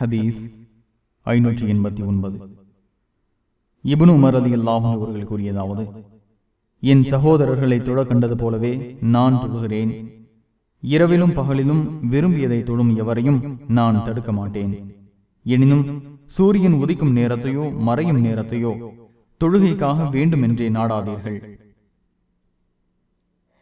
ஹதீஸ் ஐநூற்றி எண்பத்தி ஒன்பது. இபுனு உமர் அலி அல்லாஹும் அவர்கள் கூறியதாவது என் சகோதரர்களை தொழ கண்டது போலவே நான் தொழுகிறேன். இரவிலும் பகலிலும் விரும்பியதை தொழும் எவரையும் நான் தடுக்க மாட்டேன். எனினும் சூரியன் உதிக்கும் நேரத்தையோ மறையும் நேரத்தையோ தொழுகைக்காக வேண்டுமென்றே நாடாதீர்கள்.